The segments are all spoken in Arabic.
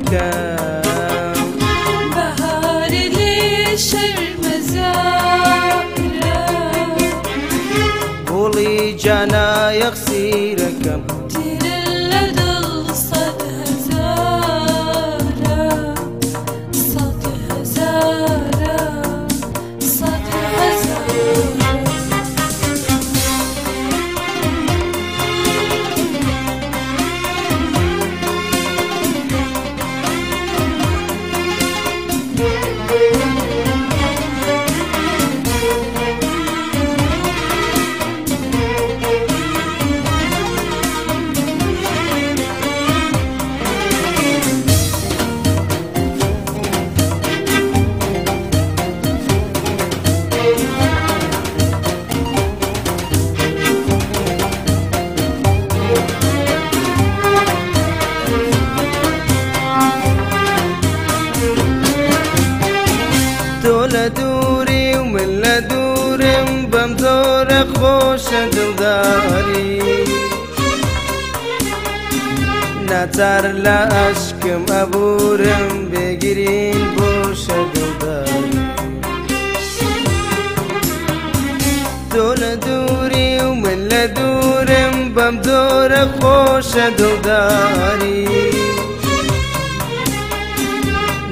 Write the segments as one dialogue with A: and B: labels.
A: الكام بهار ليش المزاكرة
B: قولي دوري ومن لدور بمدور خوش دلداري ناتار لا اشكم ابورم بگرین بوش دلداري دول دوري ومن لدور بمدور خوش دلداري نتر لا اشکم ابورم بگیرین باش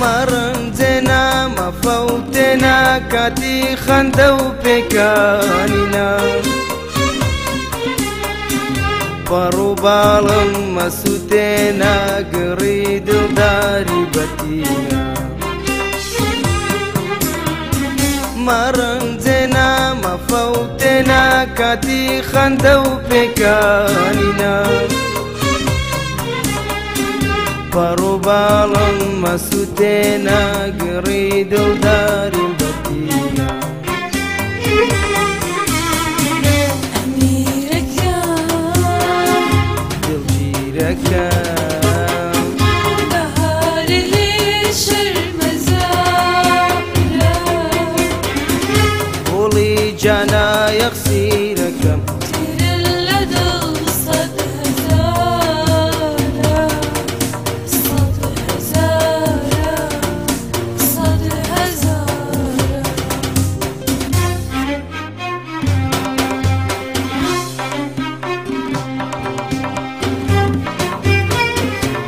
B: مرمزنا مفوتنا كاتي خندو بكاننا برو بالم مسوتنا قريد داري بتينا مرمزنا مفوتنا كاتي خندو بكاننا فەڕووباڵم مەسووتێ ناگەڕی دڵدارم بەتیە